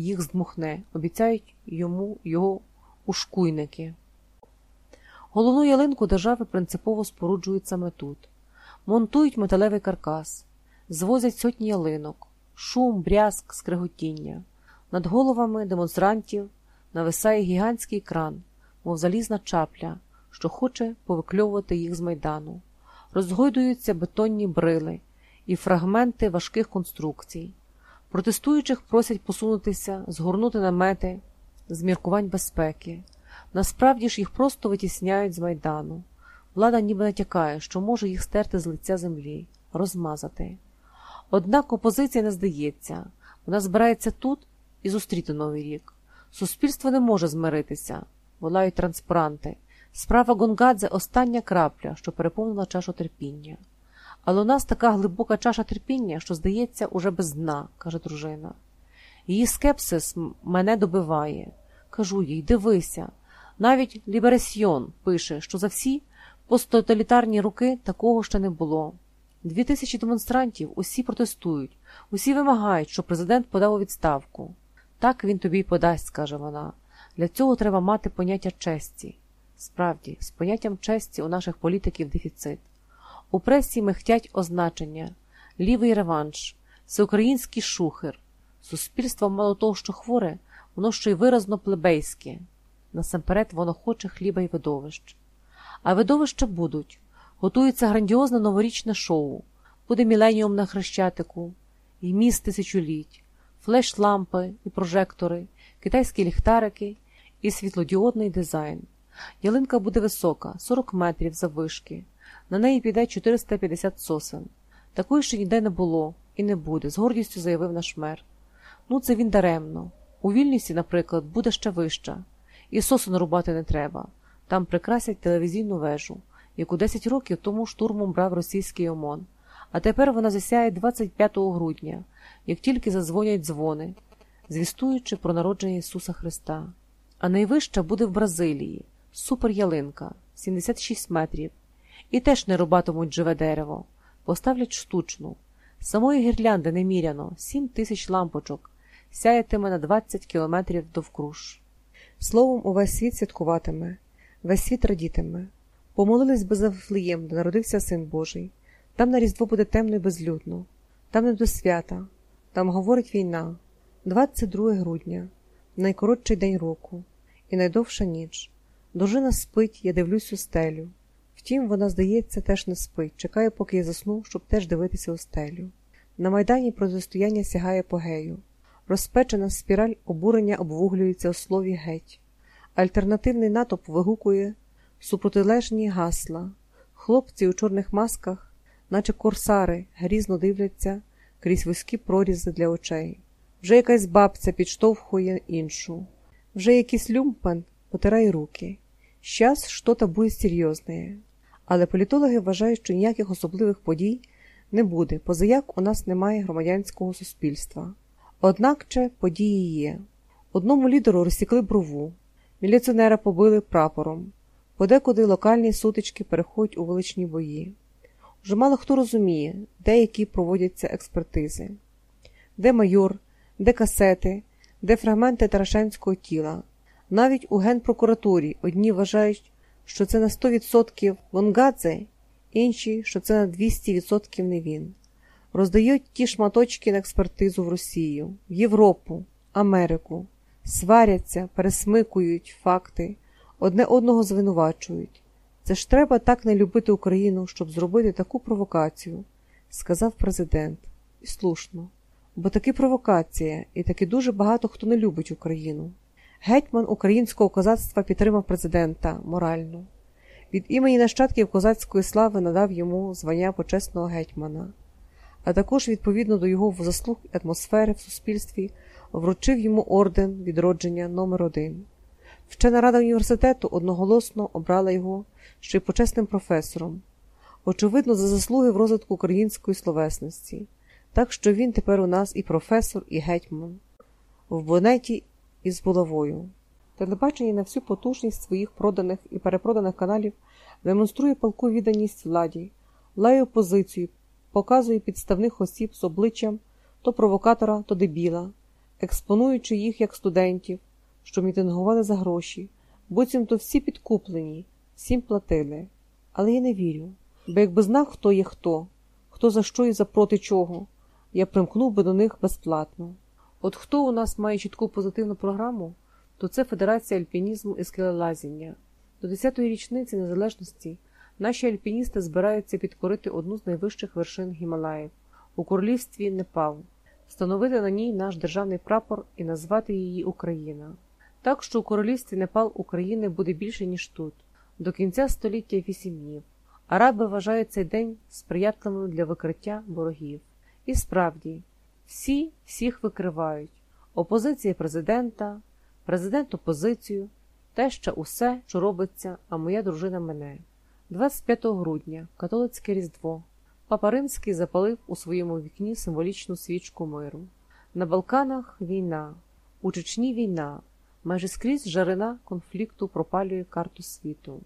їх здмухне, обіцяють йому його ушкуйники. Головну ялинку держави принципово споруджують саме тут, монтують металевий каркас, звозять сотні ялинок, шум, брязк, скриготіння. Над головами демонстрантів нависає гігантський кран, мов залізна чапля, що хоче повикльовувати їх з майдану. Розгойдуються бетонні брили і фрагменти важких конструкцій. Протестуючих просять посунутися, згорнути намети з міркувань безпеки. Насправді ж їх просто витісняють з майдану. Влада ніби натякає, що може їх стерти з лиця землі, розмазати. Однак опозиція не здається, вона збирається тут і зустріти новий рік. Суспільство не може змиритися, волають транспаранти. Справа Гонгадзе остання крапля, що переповнила чашу терпіння. Але у нас така глибока чаша терпіння, що, здається, уже без дна, каже дружина. Її скепсис мене добиває. Кажу їй, дивися. Навіть Ліберасьйон пише, що за всі посттоталітарні роки такого ще не було. Дві тисячі демонстрантів усі протестують, усі вимагають, щоб президент подав у відставку. Так він тобі й подасть, скаже вона. Для цього треба мати поняття честі. Справді, з поняттям честі у наших політиків дефіцит. У пресі михтять означення, лівий реванш, всеукраїнський шухер. Суспільство мало того, що хворе, воно ще й виразно плебейське. Насамперед воно хоче хліба й видовищ. А видовища будуть. Готується грандіозне новорічне шоу, буде міленіум на хрещатику, і міст тисячоліть, флеш-лампи і прожектори, китайські ліхтарики і світлодіодний дизайн. Ялинка буде висока, 40 метрів заввишки. На неї піде 450 сосен. Такої ще ніде не було і не буде, з гордістю заявив наш мер. Ну, це він даремно. У Вільнюсі, наприклад, буде ще вища. І сосен рубати не треба. Там прикрасять телевізійну вежу, яку 10 років тому штурмом брав російський ОМОН. А тепер вона засяє 25 грудня, як тільки зазвонять дзвони, звістуючи про народження Ісуса Христа. А найвища буде в Бразилії суперялинка, 76 метрів. І теж не рубатимуть живе дерево, поставлять штучну. Самої гірлянди неміряно, 7 тисяч лампочок, сяятиме на 20 кілометрів довкруж. Словом, увесь світ святкуватиме, весь світ радітиме. Помолились би за Вифлеєм, де народився Син Божий. Там на Різдво буде темно і безлюдно, там не до свята, там говорить війна, 22 грудня, найкоротший день року і найдовша ніч. Дружина спить, я дивлюсь у стелю. Втім, вона, здається, теж не спить, чекає, поки я засну, щоб теж дивитися у стелю. На майдані протистояння сягає погею. Розпечена спіраль обурення обвуглюється у слові геть. Альтернативний натовп вигукує супротилежні гасла. Хлопці у чорних масках, наче корсари, грізно дивляться крізь вузькі прорізи для очей. Вже якась бабця підштовхує іншу, вже якийсь люмпен потирає руки. Щас що-то буде серйозне. Але політологи вважають, що ніяких особливих подій не буде, позаяк у нас немає громадянського суспільства. Однак че події є. Одному лідеру розсікли брову, міліціонера побили прапором, подекуди локальні сутички переходять у величні бої. Вже мало хто розуміє, де які проводяться експертизи, де майор, де касети, де фрагменти Тарашенського тіла. Навіть у генпрокуратурі одні вважають, що це на 100% Вонгадзе, інші, що це на 200% не він. Роздають ті шматочки на експертизу в Росію, в Європу, Америку, сваряться, пересмикують факти, одне одного звинувачують. Це ж треба так не любити Україну, щоб зробити таку провокацію, сказав президент. І слушно. Бо таки провокація, і таки дуже багато хто не любить Україну. Гетьман українського козацтва підтримав президента морально. Від імені нащадків козацької слави надав йому звання почесного гетьмана, а також, відповідно до його заслуг і атмосфери в суспільстві, вручив йому орден відродження номер 1 Вчена рада університету одноголосно обрала його ще й почесним професором, очевидно, за заслуги в розвитку української словесності, так що він тепер у нас і професор, і гетьман. В бонеті із булавою. Телебачення на всю потужність своїх проданих і перепроданих каналів демонструє палку відданість владі, лає опозицію, показує підставних осіб з обличчям то провокатора, то дебіла, експонуючи їх як студентів, що мітингували за гроші, буцімто всі підкуплені, всім платили. Але я не вірю, бо якби знав, хто є хто, хто за що і за проти чого, я примкнув би до них безплатно. От хто у нас має чітку позитивну програму, то це Федерація альпінізму і скелелазіння. До 10-ї річниці незалежності наші альпіністи збираються підкорити одну з найвищих вершин Гімалаїв у королівстві Непал, встановити на ній наш державний прапор і назвати її Україна. Так що у королівстві Непал України буде більше, ніж тут, до кінця століття вісім днів. Араби вважають цей день сприятливим для викриття ворогів. І справді, всі всіх викривають: опозиція президента, президент опозицію, те ще усе, що робиться, а моя дружина мене. 25 грудня, католицьке Різдво. Папа Римський запалив у своєму вікні символічну свічку миру. На Балканах війна, у Чечні війна, майже скрізь жарина конфлікту пропалює карту світу.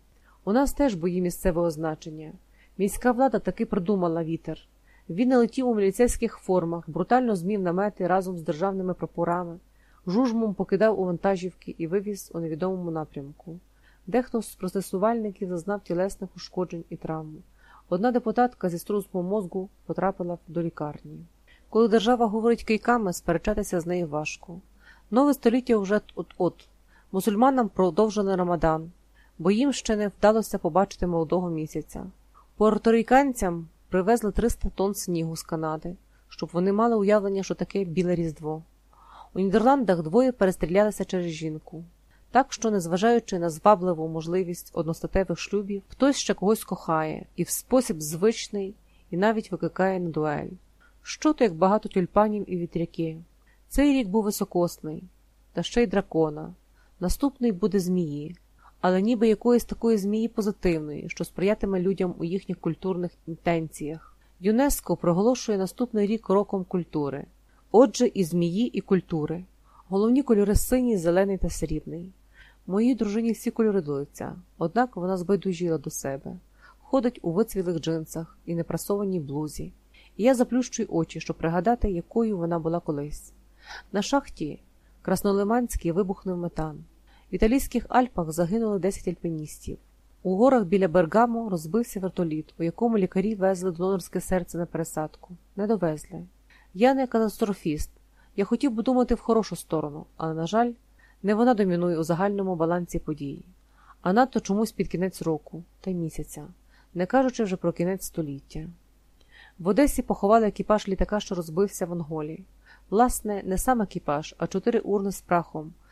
У нас теж бої місцевого значення. Міська влада таки придумала вітер. Він налетів у міліцейських формах, брутально змів намети разом з державними прапорами, жужмом покидав у вантажівки і вивіз у невідомому напрямку. Дехто з протестувальників зазнав тілесних ушкоджень і травм. Одна депутатка зі струсом мозку потрапила до лікарні. Коли держава говорить кийками, сперечатися з нею важко. Нове століття вже от-от. Мусульманам продовжили рамадан, бо їм ще не вдалося побачити молодого місяця. Порториканцям привезли 300 тонн снігу з Канади, щоб вони мали уявлення, що таке біле різдво. У Нідерландах двоє перестрілялися через жінку. Так що, незважаючи на звабливу можливість одностатевих шлюбів, хтось ще когось кохає і в спосіб звичний, і навіть викликає на дуель. Що то як багато тюльпанів і вітряки. Цей рік був високосний, та ще й дракона. Наступний буде змії, але ніби якоїсь такої змії позитивної, що сприятиме людям у їхніх культурних інтенціях. ЮНЕСКО проголошує наступний рік роком культури. Отже, і змії, і культури. Головні кольори синій, зелений та срібний. Моїй дружині всі кольори лиця, однак вона збайдужіла до себе, ходить у вицвілих джинсах і непрасованій блузі, і я заплющую очі, щоб пригадати, якою вона була колись. На шахті Краснолиманський вибухнув метан. В італійських Альпах загинули 10 альпіністів. У горах біля Бергамо розбився вертоліт, у якому лікарі везли донорське серце на пересадку. Не довезли. Я не катастрофіст. Я хотів би думати в хорошу сторону, але, на жаль, не вона домінує у загальному балансі подій, а надто чомусь під кінець року та місяця, не кажучи вже про кінець століття. В Одесі поховали екіпаж літака, що розбився в Анголі. Власне, не сам екіпаж, а чотири урни з прахом,